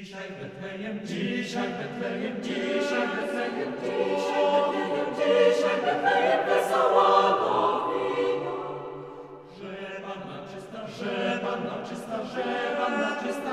Dzisiaj Betlejem, dzisiaj Betlejem, dzisiaj Betlejem, dzisiaj Betlejem, dzisiaj Betlejem, wesoła nowina. Że Panna czysta, że Panna czysta, że Panna czysta,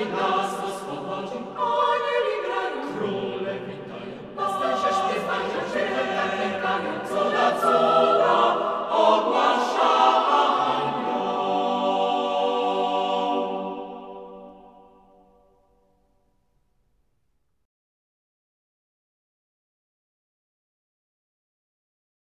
Krishna.